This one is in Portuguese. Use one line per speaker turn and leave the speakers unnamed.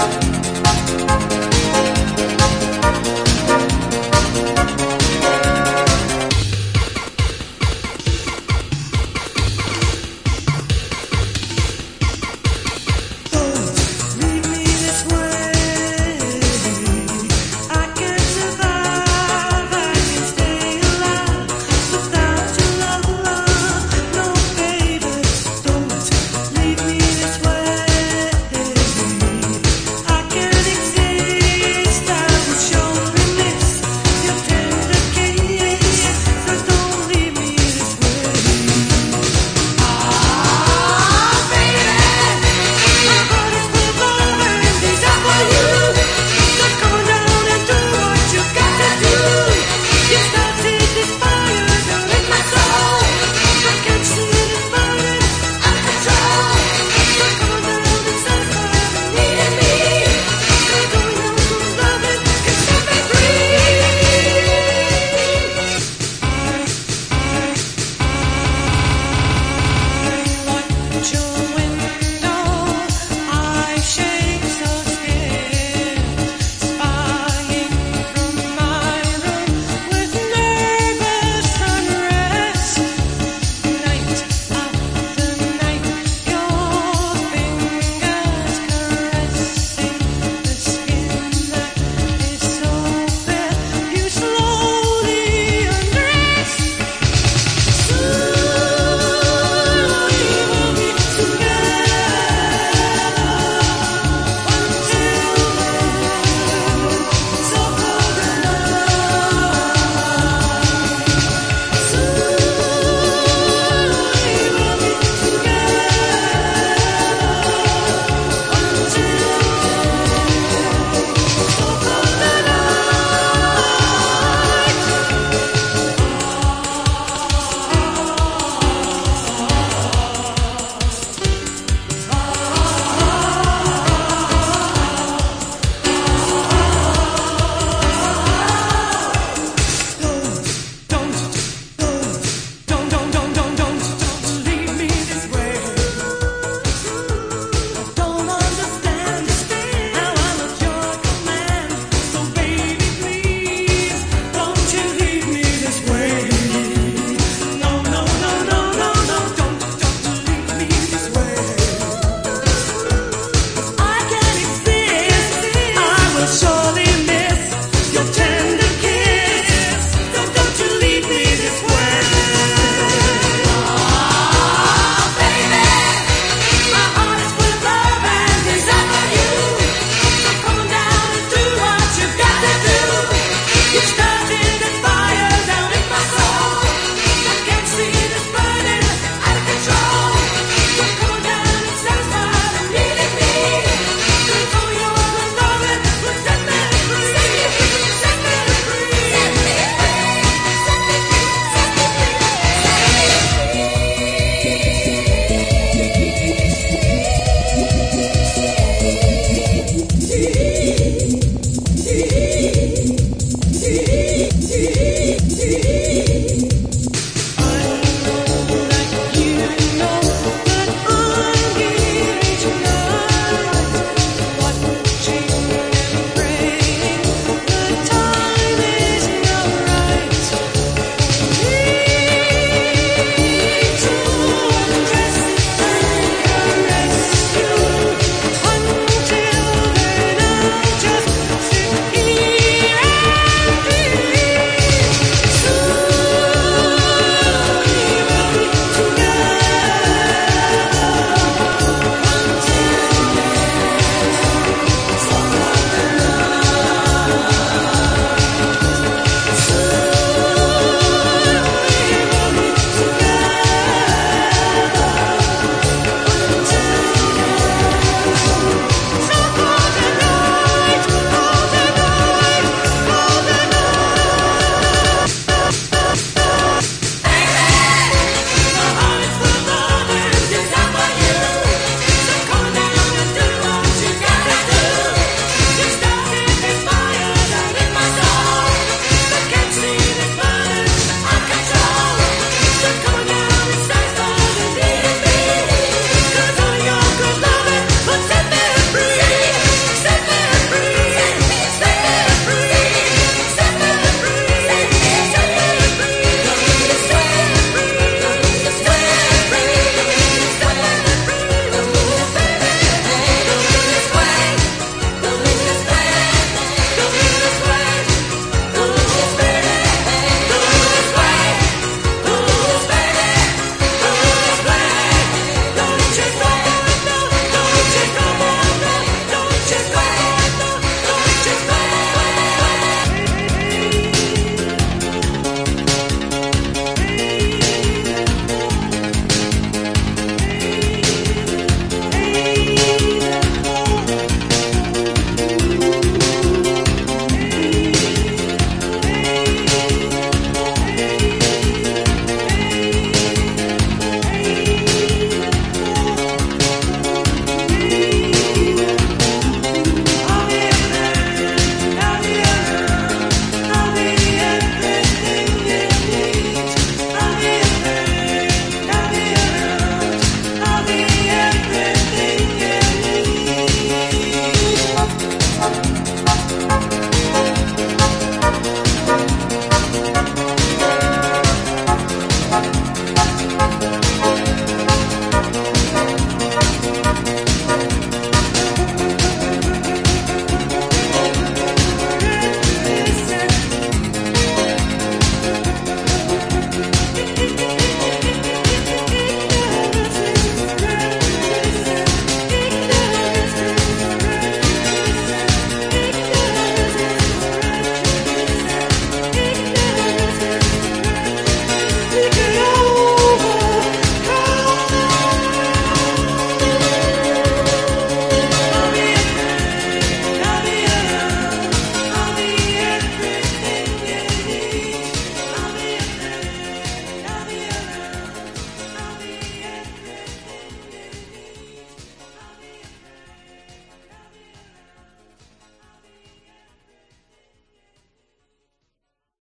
Música